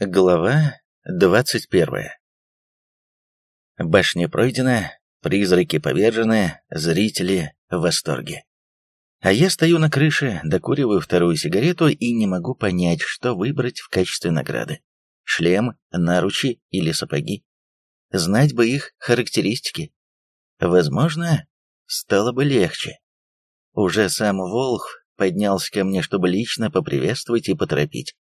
Глава двадцать первая Башня пройдена, призраки повержены, зрители в восторге. А я стою на крыше, докуриваю вторую сигарету и не могу понять, что выбрать в качестве награды. Шлем, наручи или сапоги. Знать бы их характеристики. Возможно, стало бы легче. Уже сам Волх поднялся ко мне, чтобы лично поприветствовать и поторопить.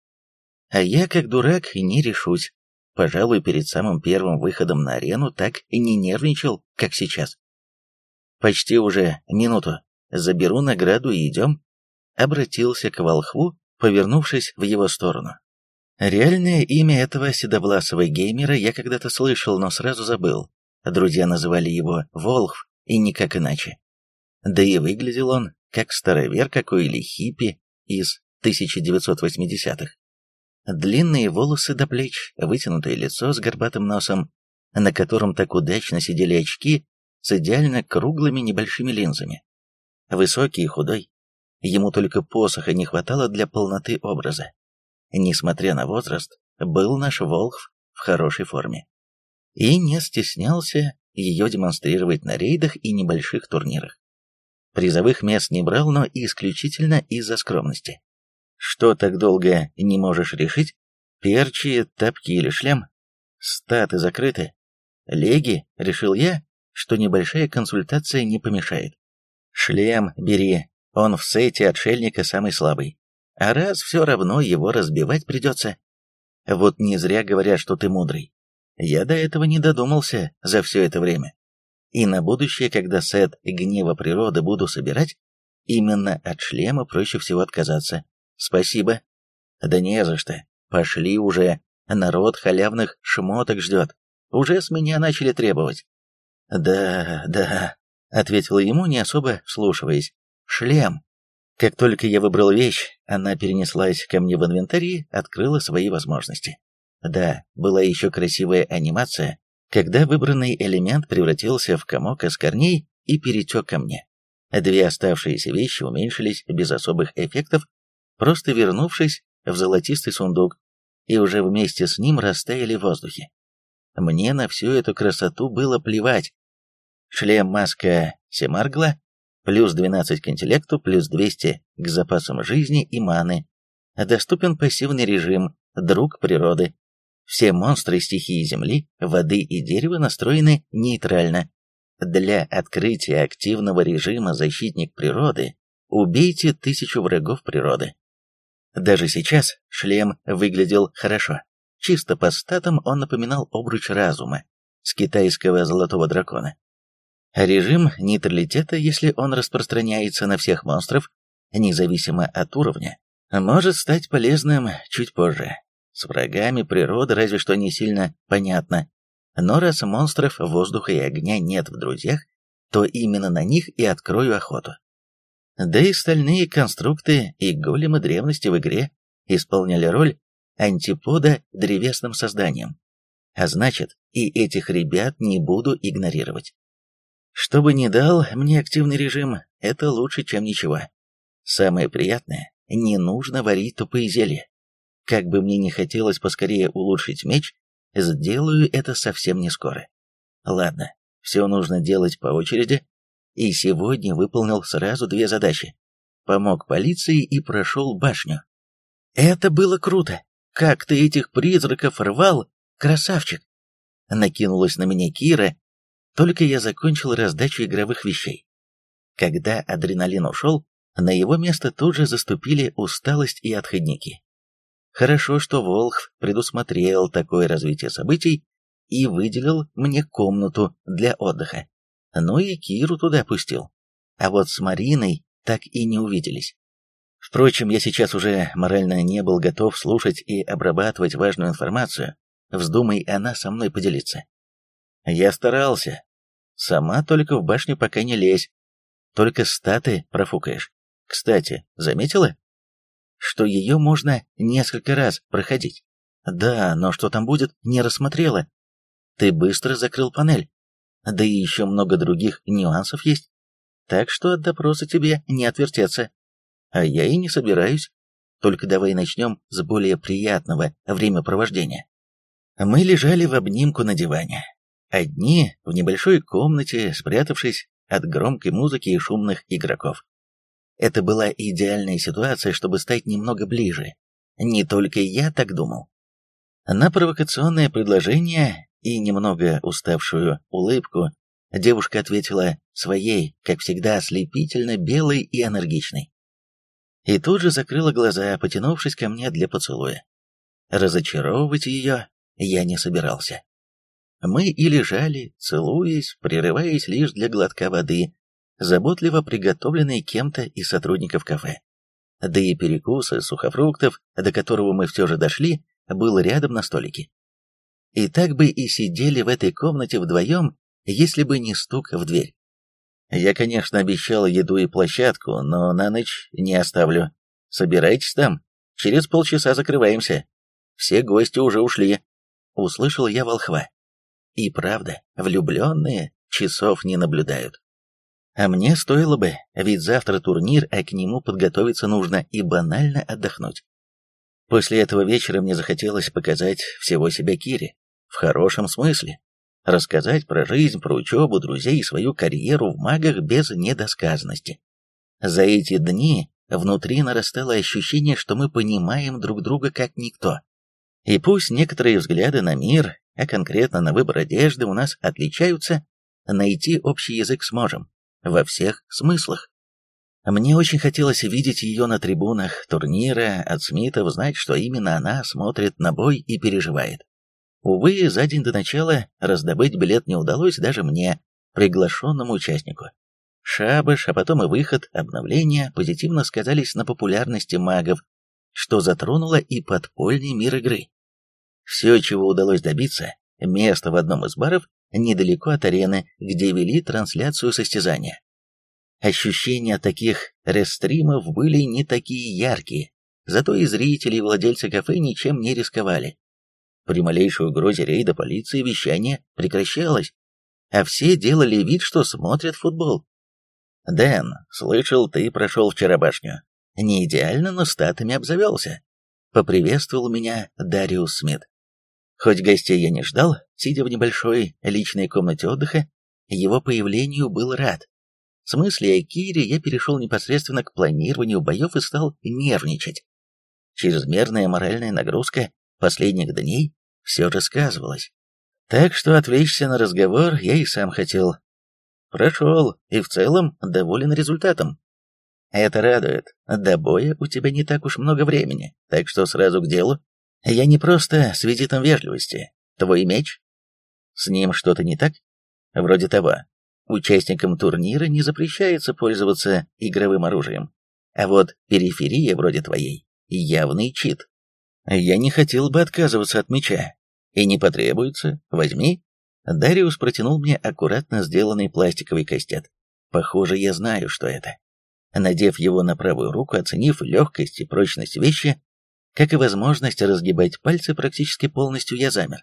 А я, как дурак, не решусь. Пожалуй, перед самым первым выходом на арену так и не нервничал, как сейчас. Почти уже минуту. Заберу награду и идем. Обратился к волхву, повернувшись в его сторону. Реальное имя этого седовласого геймера я когда-то слышал, но сразу забыл. Друзья называли его Волхв, и никак иначе. Да и выглядел он, как старовер какой или хиппи из 1980-х. Длинные волосы до плеч, вытянутое лицо с горбатым носом, на котором так удачно сидели очки с идеально круглыми небольшими линзами. Высокий и худой. Ему только посоха не хватало для полноты образа. Несмотря на возраст, был наш Волхв в хорошей форме. И не стеснялся ее демонстрировать на рейдах и небольших турнирах. Призовых мест не брал, но исключительно из-за скромности. Что так долго не можешь решить? Перчи, тапки или шлем? Статы закрыты. Леги, решил я, что небольшая консультация не помешает. Шлем бери, он в сете отшельника самый слабый. А раз все равно его разбивать придется. Вот не зря говорят, что ты мудрый. Я до этого не додумался за все это время. И на будущее, когда сет гнева природы буду собирать, именно от шлема проще всего отказаться. Спасибо. Да не за что. Пошли уже. Народ халявных шмоток ждет. Уже с меня начали требовать. Да, да, ответила ему, не особо вслушиваясь. Шлем. Как только я выбрал вещь, она перенеслась ко мне в инвентарь и открыла свои возможности. Да, была еще красивая анимация, когда выбранный элемент превратился в комок из корней и перетек ко мне. Две оставшиеся вещи уменьшились без особых эффектов просто вернувшись в золотистый сундук, и уже вместе с ним растаяли в воздухе. Мне на всю эту красоту было плевать. Шлем-маска Семаргла, плюс 12 к интеллекту, плюс 200 к запасам жизни и маны. Доступен пассивный режим «Друг природы». Все монстры стихии Земли, воды и дерева настроены нейтрально. Для открытия активного режима «Защитник природы» убейте тысячу врагов природы. Даже сейчас шлем выглядел хорошо. Чисто по статам он напоминал обруч разума с китайского золотого дракона. Режим нейтралитета, если он распространяется на всех монстров, независимо от уровня, может стать полезным чуть позже. С врагами природы разве что не сильно понятно. Но раз монстров воздуха и огня нет в друзьях, то именно на них и открою охоту. Да и стальные конструкты и големы древности в игре исполняли роль антипода древесным созданиям. А значит, и этих ребят не буду игнорировать. Что бы ни дал мне активный режим, это лучше, чем ничего. Самое приятное, не нужно варить тупые зелья. Как бы мне не хотелось поскорее улучшить меч, сделаю это совсем не скоро. Ладно, все нужно делать по очереди, и сегодня выполнил сразу две задачи. Помог полиции и прошел башню. Это было круто. Как ты этих призраков рвал, красавчик. Накинулась на меня Кира, только я закончил раздачу игровых вещей. Когда адреналин ушел, на его место тут же заступили усталость и отходники. Хорошо, что Волхв предусмотрел такое развитие событий и выделил мне комнату для отдыха но и Киру туда пустил. А вот с Мариной так и не увиделись. Впрочем, я сейчас уже морально не был готов слушать и обрабатывать важную информацию, вздумай она со мной поделиться. Я старался. Сама только в башню пока не лезь. Только статы профукаешь. Кстати, заметила? Что ее можно несколько раз проходить. Да, но что там будет, не рассмотрела. Ты быстро закрыл панель да и еще много других нюансов есть. Так что от допроса тебе не отвертеться. А я и не собираюсь. только давай начнем с более приятного времяпровождения. Мы лежали в обнимку на диване. Одни в небольшой комнате, спрятавшись от громкой музыки и шумных игроков. Это была идеальная ситуация, чтобы стать немного ближе. Не только я так думал. На провокационное предложение и немного уставшую улыбку девушка ответила своей, как всегда, ослепительно белой и энергичной. И тут же закрыла глаза, потянувшись ко мне для поцелуя. Разочаровывать ее я не собирался. Мы и лежали, целуясь, прерываясь лишь для глотка воды, заботливо приготовленной кем-то из сотрудников кафе. Да и перекус из сухофруктов, до которого мы все же дошли, был рядом на столике. И так бы и сидели в этой комнате вдвоем, если бы не стук в дверь. Я, конечно, обещал еду и площадку, но на ночь не оставлю. Собирайтесь там, через полчаса закрываемся. Все гости уже ушли. Услышал я волхва. И правда, влюбленные часов не наблюдают. А мне стоило бы, ведь завтра турнир, а к нему подготовиться нужно и банально отдохнуть. После этого вечера мне захотелось показать всего себя Кире, в хорошем смысле. Рассказать про жизнь, про учебу, друзей и свою карьеру в магах без недосказанности. За эти дни внутри нарастало ощущение, что мы понимаем друг друга как никто. И пусть некоторые взгляды на мир, а конкретно на выбор одежды у нас отличаются, найти общий язык сможем во всех смыслах. Мне очень хотелось видеть ее на трибунах турнира, от Смитов знать, что именно она смотрит на бой и переживает. Увы, за день до начала раздобыть билет не удалось даже мне, приглашенному участнику. Шабаш, а потом и выход, обновления позитивно сказались на популярности магов, что затронуло и подпольный мир игры. Все, чего удалось добиться, место в одном из баров недалеко от арены, где вели трансляцию состязания. Ощущения таких рестримов были не такие яркие, зато и зрители и владельцы кафе ничем не рисковали. При малейшей угрозе рейда полиции вещание прекращалось, а все делали вид, что смотрят футбол. «Дэн, слышал, ты прошел вчера башню. Не идеально, но статами обзавелся», — поприветствовал меня Дариус Смит. Хоть гостей я не ждал, сидя в небольшой личной комнате отдыха, его появлению был рад. В смысле о Кире я перешел непосредственно к планированию боев и стал нервничать. Чрезмерная моральная нагрузка последних дней все же сказывалась. Так что отвлечься на разговор я и сам хотел. Прошел, и в целом доволен результатом. Это радует. До боя у тебя не так уж много времени, так что сразу к делу. Я не просто с визитом вежливости. Твой меч? С ним что-то не так? Вроде того. Участникам турнира не запрещается пользоваться игровым оружием. А вот периферия вроде твоей — явный чит. Я не хотел бы отказываться от меча. И не потребуется. Возьми. Дариус протянул мне аккуратно сделанный пластиковый кастет. Похоже, я знаю, что это. Надев его на правую руку, оценив легкость и прочность вещи, как и возможность разгибать пальцы практически полностью я замер.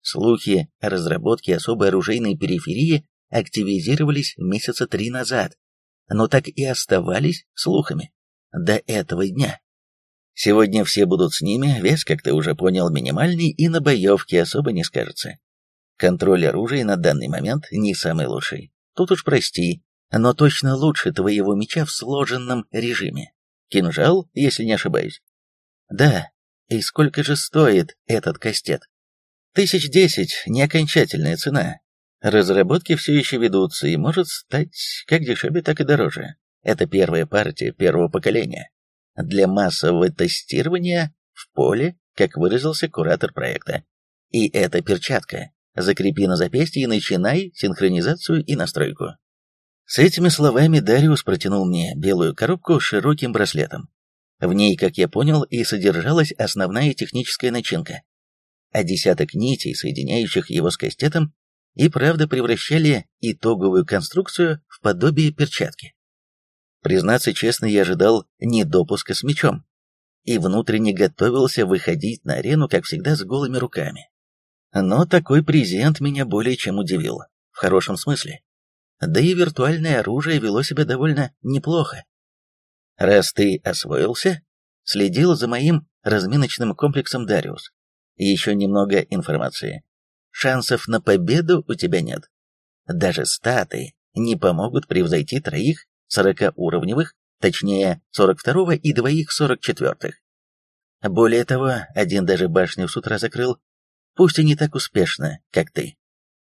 Слухи о разработке особой оружейной периферии активизировались месяца три назад, но так и оставались слухами до этого дня. Сегодня все будут с ними, вес, как ты уже понял, минимальный и на боевке особо не скажется. Контроль оружия на данный момент не самый лучший. Тут уж прости, но точно лучше твоего меча в сложенном режиме. Кинжал, если не ошибаюсь. Да, и сколько же стоит этот кастет? Тысяч десять, не окончательная цена. Разработки все еще ведутся и может стать как дешевле, так и дороже. Это первая партия первого поколения. Для массового тестирования в поле, как выразился куратор проекта. И это перчатка. Закрепи на запястье и начинай синхронизацию и настройку. С этими словами Дариус протянул мне белую коробку с широким браслетом. В ней, как я понял, и содержалась основная техническая начинка. А десяток нитей, соединяющих его с кастетом, и правда превращали итоговую конструкцию в подобие перчатки. Признаться честно, я ожидал недопуска с мечом и внутренне готовился выходить на арену, как всегда, с голыми руками. Но такой презент меня более чем удивил, в хорошем смысле. Да и виртуальное оружие вело себя довольно неплохо. Раз ты освоился, следил за моим разминочным комплексом Дариус. Еще немного информации. Шансов на победу у тебя нет. Даже статы не помогут превзойти троих 40-уровневых, точнее 42 и двоих 44-х. Более того, один даже башню с утра закрыл, пусть и не так успешно, как ты.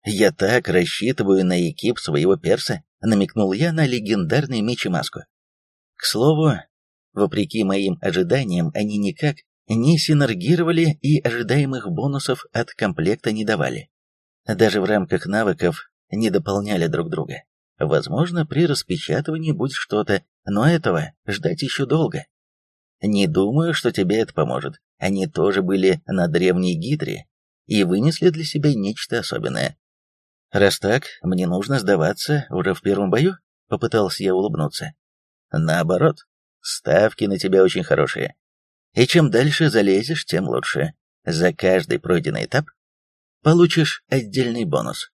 Я так рассчитываю на экип своего перса, намекнул я на легендарный меч и маску. К слову, вопреки моим ожиданиям, они никак не синергировали и ожидаемых бонусов от комплекта не давали. Даже в рамках навыков не дополняли друг друга. Возможно, при распечатывании будет что-то, но этого ждать еще долго. Не думаю, что тебе это поможет. Они тоже были на древней гидре и вынесли для себя нечто особенное. Раз так, мне нужно сдаваться уже в первом бою? Попытался я улыбнуться. Наоборот, ставки на тебя очень хорошие. И чем дальше залезешь, тем лучше. За каждый пройденный этап получишь отдельный бонус.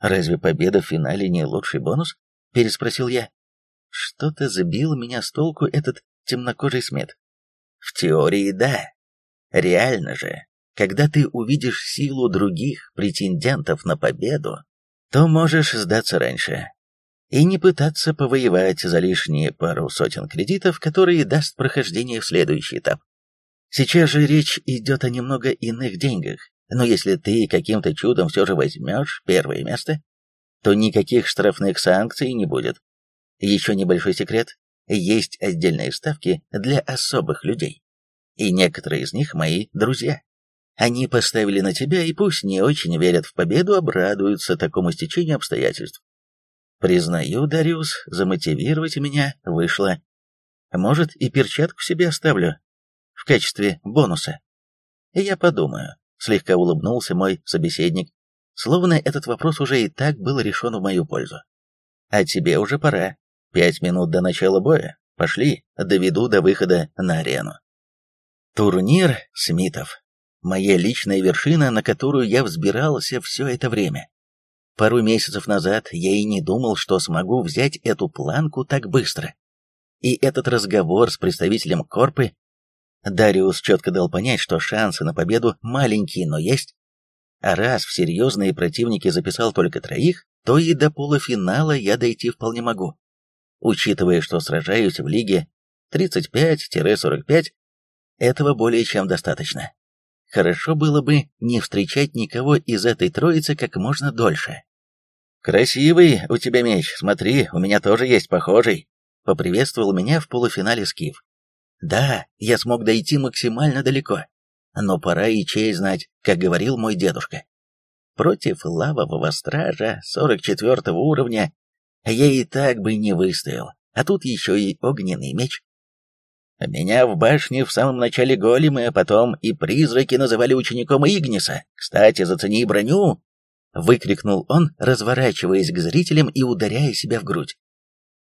«Разве победа в финале не лучший бонус?» — переспросил я. Что-то забил меня с толку этот темнокожий смет. «В теории да. Реально же, когда ты увидишь силу других претендентов на победу, то можешь сдаться раньше и не пытаться повоевать за лишние пару сотен кредитов, которые даст прохождение в следующий этап. Сейчас же речь идет о немного иных деньгах, но если ты каким-то чудом все же возьмешь первое место, то никаких штрафных санкций не будет. Еще небольшой секрет. Есть отдельные ставки для особых людей. И некоторые из них мои друзья. Они поставили на тебя и пусть не очень верят в победу, обрадуются такому стечению обстоятельств. Признаю, Дариус, замотивировать меня вышло. Может, и перчатку себе оставлю в качестве бонуса. Я подумаю. Слегка улыбнулся мой собеседник, словно этот вопрос уже и так был решен в мою пользу. А тебе уже пора. Пять минут до начала боя. Пошли, доведу до выхода на арену. Турнир Смитов. Моя личная вершина, на которую я взбирался все это время. Пару месяцев назад я и не думал, что смогу взять эту планку так быстро. И этот разговор с представителем Корпы Дариус четко дал понять, что шансы на победу маленькие, но есть. А раз в серьезные противники записал только троих, то и до полуфинала я дойти вполне могу. Учитывая, что сражаюсь в лиге 35-45, этого более чем достаточно. Хорошо было бы не встречать никого из этой троицы как можно дольше. «Красивый у тебя меч, смотри, у меня тоже есть похожий», — поприветствовал меня в полуфинале Скиф. Да, я смог дойти максимально далеко, но пора и чей знать, как говорил мой дедушка. Против лавового стража 44 уровня я и так бы не выстоял, а тут еще и огненный меч. Меня в башне в самом начале големы, а потом и призраки называли учеником Игниса. Кстати, зацени броню!» Выкрикнул он, разворачиваясь к зрителям и ударяя себя в грудь.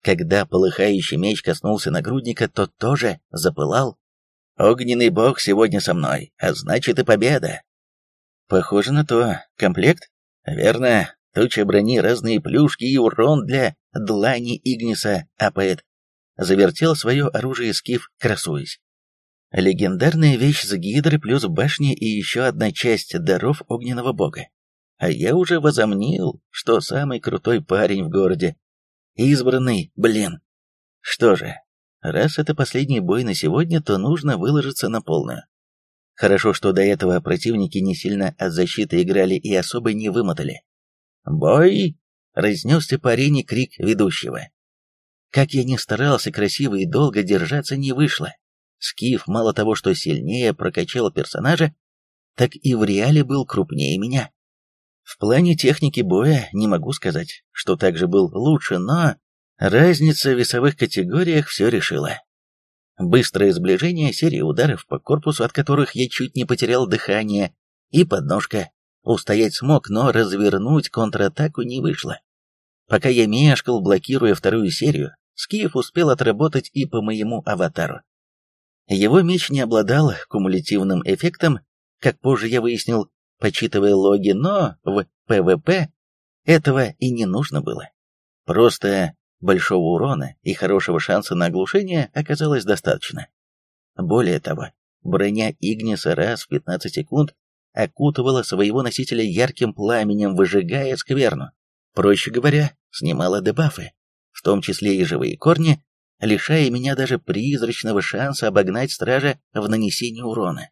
Когда полыхающий меч коснулся нагрудника, тот тоже запылал. «Огненный бог сегодня со мной, а значит и победа!» «Похоже на то. Комплект?» «Верно. Туча брони, разные плюшки и урон для длани Игниса апает». Завертел свое оружие скиф, красуясь. Легендарная вещь с гидры плюс башни и еще одна часть даров огненного бога. А я уже возомнил, что самый крутой парень в городе, Избранный, блин. Что же, раз это последний бой на сегодня, то нужно выложиться на полную. Хорошо, что до этого противники не сильно от защиты играли и особо не вымотали. «Бой!» — разнесся по арене крик ведущего. Как я ни старался красиво и долго держаться, не вышло. Скиф мало того, что сильнее прокачал персонажа, так и в реале был крупнее меня. В плане техники боя не могу сказать, что также был лучше, но разница в весовых категориях все решила. Быстрое сближение, серия ударов по корпусу, от которых я чуть не потерял дыхание, и подножка. Устоять смог, но развернуть контратаку не вышло. Пока я мешкал, блокируя вторую серию, Скиф успел отработать и по моему аватару. Его меч не обладал кумулятивным эффектом, как позже я выяснил, почитывая логи, но в PvP этого и не нужно было. Просто большого урона и хорошего шанса на оглушение оказалось достаточно. Более того, броня Игниса раз в 15 секунд окутывала своего носителя ярким пламенем, выжигая скверну. Проще говоря, снимала дебафы, в том числе и живые корни, лишая меня даже призрачного шанса обогнать стража в нанесении урона.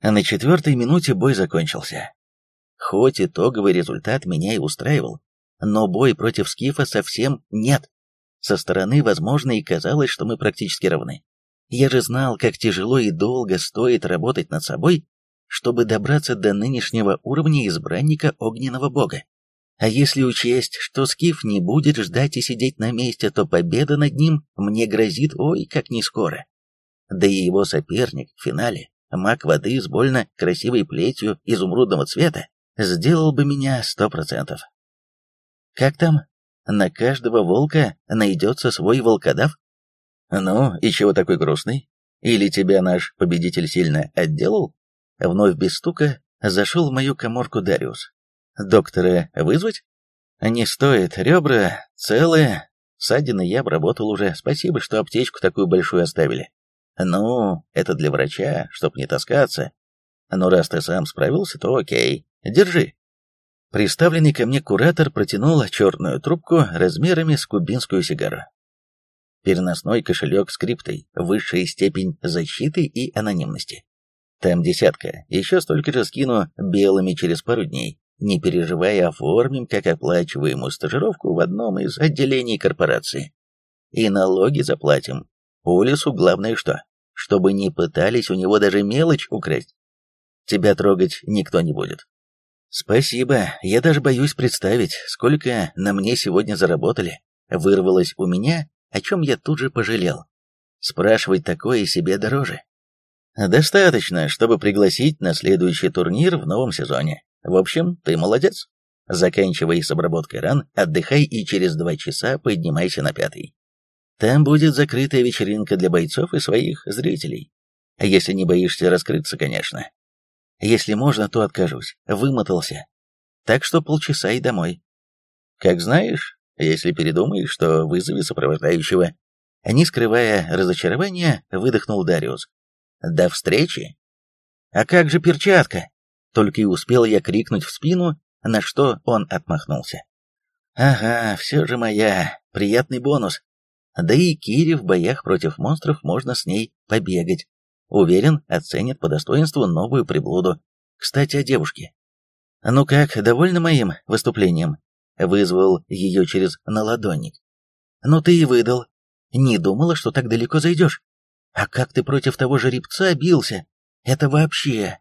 А на четвертой минуте бой закончился. Хоть итоговый результат меня и устраивал, но бой против Скифа совсем нет. Со стороны, возможно, и казалось, что мы практически равны. Я же знал, как тяжело и долго стоит работать над собой, чтобы добраться до нынешнего уровня избранника огненного бога. А если учесть, что Скиф не будет ждать и сидеть на месте, то победа над ним мне грозит ой как не скоро. Да и его соперник в финале, маг воды с больно красивой плетью изумрудного цвета, сделал бы меня сто процентов. Как там? На каждого волка найдется свой волкодав? Ну, и чего такой грустный? Или тебя наш победитель сильно отделал? Вновь без стука зашел в мою коморку Дариус. Доктора вызвать? Не стоит, ребра целые. Ссадины я обработал уже, спасибо, что аптечку такую большую оставили. Ну, это для врача, чтоб не таскаться. Но раз ты сам справился, то окей, держи. Приставленный ко мне куратор протянул черную трубку размерами с кубинскую сигару. Переносной кошелек с криптой, высшая степень защиты и анонимности. Там десятка, еще столько же скину белыми через пару дней. Не переживай, оформим как оплачиваемую стажировку в одном из отделений корпорации. И налоги заплатим. Полису главное что? Чтобы не пытались у него даже мелочь украсть. Тебя трогать никто не будет. «Спасибо, я даже боюсь представить, сколько на мне сегодня заработали». Вырвалось у меня, о чем я тут же пожалел. Спрашивать такое себе дороже. Достаточно, чтобы пригласить на следующий турнир в новом сезоне. В общем, ты молодец. Заканчивай с обработкой ран, отдыхай и через два часа поднимайся на пятый. Там будет закрытая вечеринка для бойцов и своих зрителей. Если не боишься раскрыться, конечно. Если можно, то откажусь. Вымотался. Так что полчаса и домой. Как знаешь, если передумаешь, что вызови сопровождающего. Не скрывая разочарования, выдохнул Дариус. До встречи. А как же перчатка? Только и успел я крикнуть в спину, на что он отмахнулся. Ага, все же моя. Приятный бонус. Да и Кире в боях против монстров можно с ней побегать. Уверен, оценит по достоинству новую приблуду. Кстати, о девушке. «Ну как, довольна моим выступлением?» Вызвал ее через наладонник. «Ну ты и выдал. Не думала, что так далеко зайдешь. А как ты против того жеребца бился? Это вообще...»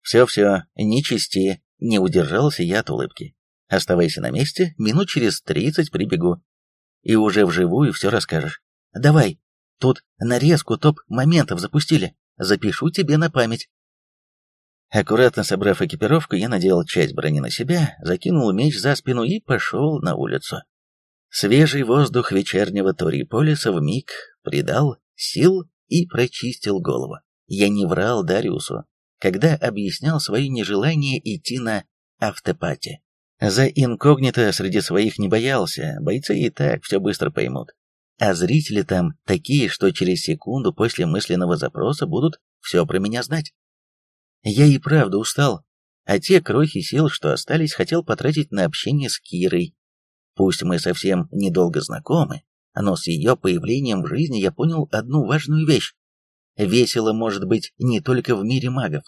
«Все-все, не чисти», — не удержался я от улыбки. «Оставайся на месте, минут через тридцать прибегу. И уже вживую все расскажешь. Давай, тут нарезку топ-моментов запустили. Запишу тебе на память. Аккуратно собрав экипировку, я надел часть брони на себя, закинул меч за спину и пошел на улицу. Свежий воздух вечернего Ториполиса вмиг придал сил и прочистил голову. Я не врал Дариусу, когда объяснял свое нежелание идти на автопате. За инкогнито среди своих не боялся, бойцы и так все быстро поймут. А зрители там такие, что через секунду после мысленного запроса будут все про меня знать. Я и правда устал, а те крохи сил, что остались, хотел потратить на общение с Кирой. Пусть мы совсем недолго знакомы, но с ее появлением в жизни я понял одну важную вещь. Весело может быть не только в мире магов.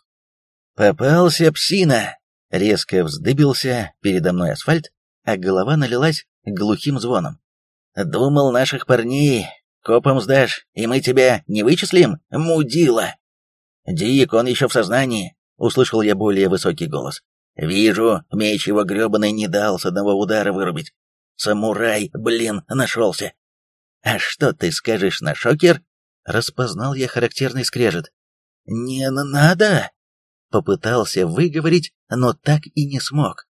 «Попался псина!» Резко вздыбился передо мной асфальт, а голова налилась глухим звоном. Думал, наших парней копом сдашь, и мы тебя не вычислим, мудила. Дик, он еще в сознании, услышал я более высокий голос. Вижу, меч его гребаный не дал с одного удара вырубить. Самурай, блин, нашелся. А что ты скажешь на шокер? Распознал я характерный скрежет. Не надо! Попытался выговорить, но так и не смог.